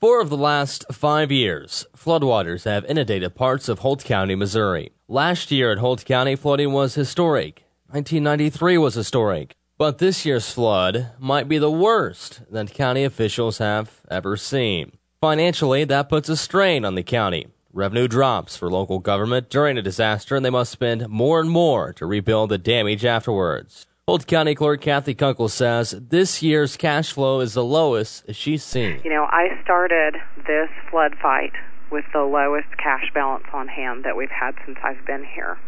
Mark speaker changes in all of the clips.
Speaker 1: Four of the last five years, floodwaters have inundated parts of Holt County, Missouri. Last year at Holt County, flooding was historic. 1993 was historic. But this year's flood might be the worst that county officials have ever seen. Financially, that puts a strain on the county. Revenue drops for local government during a disaster, and they must spend more and more to rebuild the damage afterwards. Holt County Clerk Kathy Kunkel says this year's cash flow is the lowest she's seen.
Speaker 2: You know, I started this flood fight with the lowest cash balance on hand that we've had since I've been here.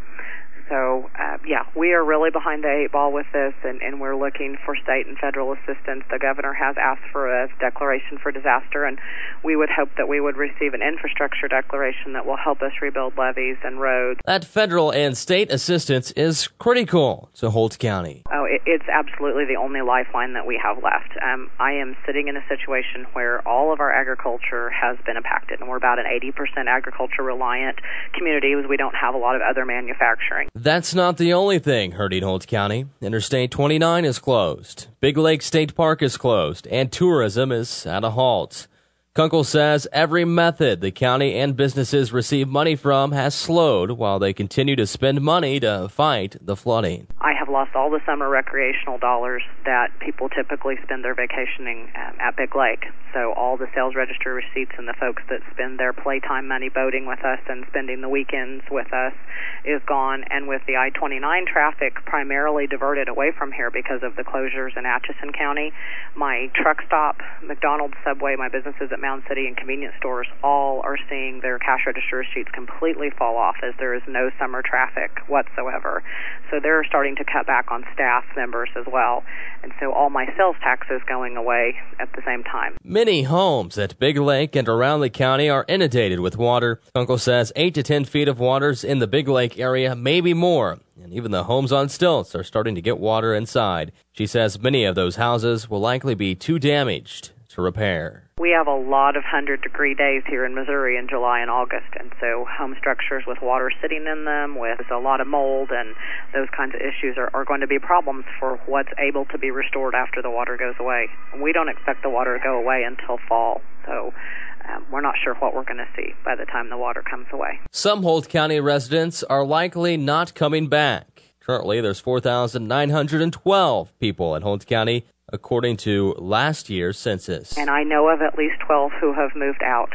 Speaker 2: So, uh, yeah, we are really behind the eight ball with this, and, and we're looking for state and federal assistance. The governor has asked for a declaration for disaster, and we would hope that we would receive an infrastructure declaration that will help us rebuild levees and roads.
Speaker 1: That federal and state assistance is critical to Holt County.
Speaker 2: Oh, it, it's absolutely the only lifeline that we have left. Um, I am sitting in a situation where all of our agriculture has been impacted, and we're about an 80% agriculture reliant community because we don't have a lot of other manufacturing.
Speaker 1: That's not the only thing hurting Holt County. Interstate 29 is closed, Big Lake State Park is closed, and tourism is at a halt. Kunkel says every method the county and businesses receive money from has slowed while they continue to spend money to fight the flooding.
Speaker 2: Lost all the summer recreational dollars that people typically spend their vacationing um, at Big Lake. So all the sales register receipts and the folks that spend their playtime money boating with us and spending the weekends with us is gone. And with the I-29 traffic primarily diverted away from here because of the closures in Atchison County, my truck stop, McDonald's, Subway, my businesses at Mound City and convenience stores all are seeing their cash register receipts completely fall off as there is no summer traffic whatsoever. So they're starting to cut back on staff members as well. And so all my sales taxes going away at the same time.
Speaker 1: Many homes at Big Lake and around the county are inundated with water. Kunkel says 8 to 10 feet of waters in the Big Lake area, maybe more. And even the homes on stilts are starting to get water inside. She says many of those houses will likely be too damaged to repair.
Speaker 2: We have a lot of 100 degree days here in Missouri in July and August, and so home structures with water sitting in them, with a lot of mold and those kinds of issues are, are going to be problems for what's able to be restored after the water goes away. We don't expect the water to go away until fall, so um, we're not sure what we're going to see by the time the water comes away.
Speaker 1: Some Holt County residents are likely not coming back. Currently, there's 4,912 people in Holt County according to last year's census.
Speaker 2: And I know of at least 12 who have moved out.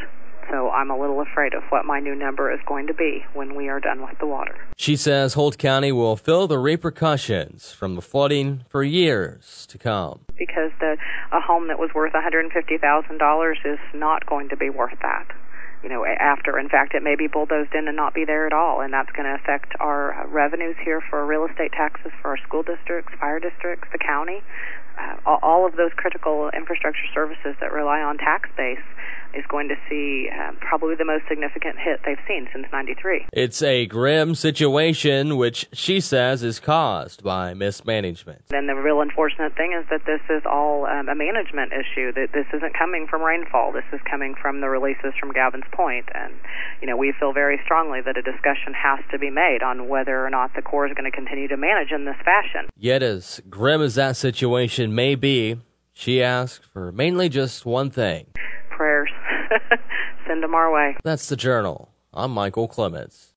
Speaker 2: So I'm a little afraid of what my new number is going to be when we are done with the water.
Speaker 1: She says Holt County will feel the repercussions from the flooding for years to come.
Speaker 2: Because the a home that was worth $150,000 is not going to be worth that you know, after. In fact, it may be bulldozed in and not be there at all, and that's going to affect our revenues here for real estate taxes for our school districts, fire districts, the county uh, all of those critical infrastructure services that rely on tax base is going to see uh, probably the most significant hit they've seen since 93.
Speaker 1: It's a grim situation, which she says is caused by mismanagement.
Speaker 2: And the real unfortunate thing is that this is all um, a management issue, that this isn't coming from rainfall. This is coming from the releases from Gavin's Point. And, you know, we feel very strongly that a discussion has to be made on whether or not the Corps is going to continue to manage in this fashion.
Speaker 1: Yet, as grim as that situation may be, she asked for mainly just one thing.
Speaker 2: Send them our way.
Speaker 1: That's the journal. I'm Michael Clements.